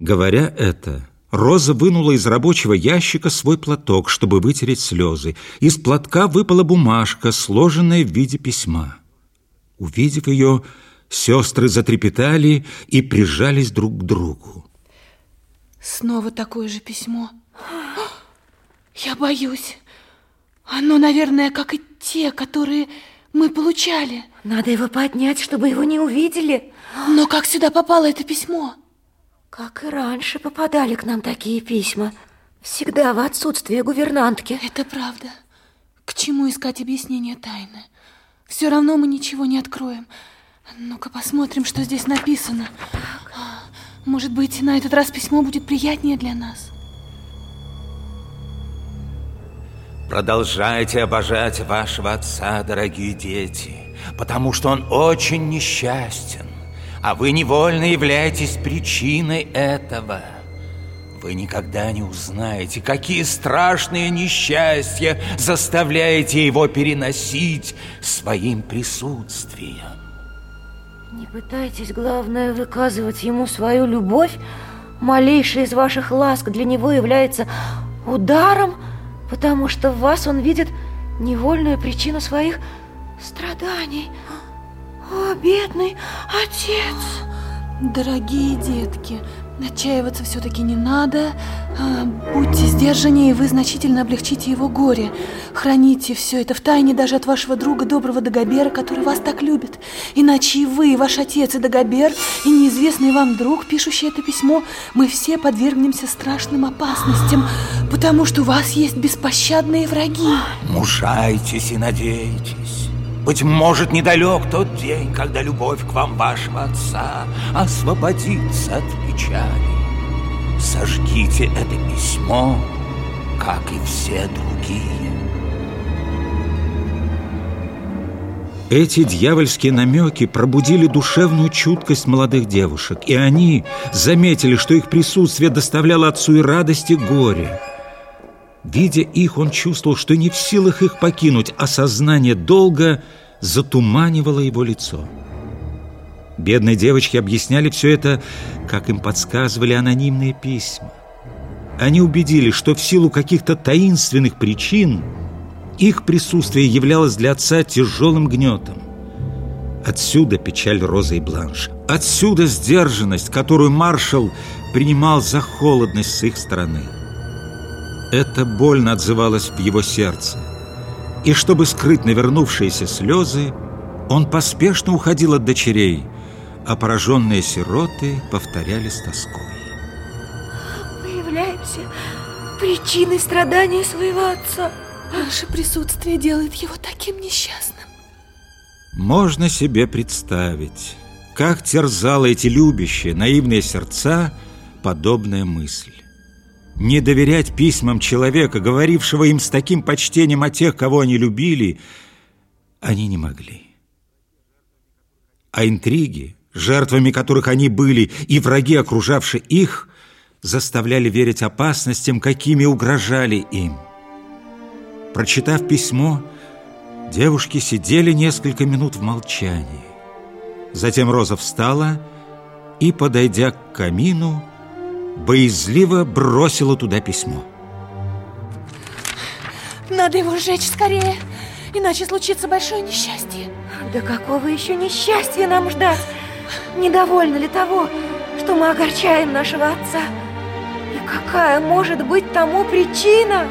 Говоря это, Роза вынула из рабочего ящика свой платок, чтобы вытереть слезы. Из платка выпала бумажка, сложенная в виде письма. Увидев ее, сестры затрепетали и прижались друг к другу. Снова такое же письмо. Я боюсь. Оно, наверное, как и те, которые мы получали. Надо его поднять, чтобы его не увидели. Но как сюда попало это письмо? Как и раньше попадали к нам такие письма. Всегда в отсутствие гувернантки. Это правда. К чему искать объяснение тайны? Все равно мы ничего не откроем. Ну-ка посмотрим, что здесь написано. Может быть, на этот раз письмо будет приятнее для нас. Продолжайте обожать вашего отца, дорогие дети, потому что он очень несчастен, а вы невольно являетесь причиной этого. Вы никогда не узнаете, какие страшные несчастья заставляете его переносить своим присутствием. Не пытайтесь, главное, выказывать ему свою любовь. Малейшая из ваших ласк для него является ударом, потому что в вас он видит невольную причину своих страданий. О, бедный отец! Дорогие детки, отчаиваться все-таки не надо. А, будьте сдержаннее, и вы значительно облегчите его горе. Храните все это в тайне даже от вашего друга, доброго Дагобера, который вас так любит. Иначе и вы, и ваш отец, и Дагобер, и неизвестный вам друг, пишущий это письмо, мы все подвергнемся страшным опасностям, потому что у вас есть беспощадные враги. Мужайтесь и надейтесь. Быть может, недалек тот день, когда любовь к вам вашего отца освободится от печали. Сожгите это письмо, как и все другие. Эти дьявольские намеки пробудили душевную чуткость молодых девушек, и они заметили, что их присутствие доставляло отцу и радости горе. Видя их, он чувствовал, что не в силах их покинуть, а сознание долга затуманивало его лицо. Бедные девочки объясняли все это, как им подсказывали анонимные письма. Они убедились, что в силу каких-то таинственных причин их присутствие являлось для отца тяжелым гнетом. Отсюда печаль Розы и Бланш. Отсюда сдержанность, которую маршал принимал за холодность с их стороны. Это больно отзывалось в его сердце. И чтобы скрыть навернувшиеся слезы, он поспешно уходил от дочерей, а пораженные сироты повторяли с тоской. Мы являемся причиной страдания своего отца. Наше присутствие делает его таким несчастным. Можно себе представить, как терзала эти любящие, наивные сердца подобная мысль не доверять письмам человека, говорившего им с таким почтением о тех, кого они любили, они не могли. А интриги, жертвами которых они были, и враги, окружавшие их, заставляли верить опасностям, какими угрожали им. Прочитав письмо, девушки сидели несколько минут в молчании. Затем Роза встала и, подойдя к камину, боязливо бросила туда письмо. Надо его сжечь скорее, иначе случится большое несчастье. Да какого еще несчастья нам ждать? Недовольно ли того, что мы огорчаем нашего отца? И какая может быть тому причина?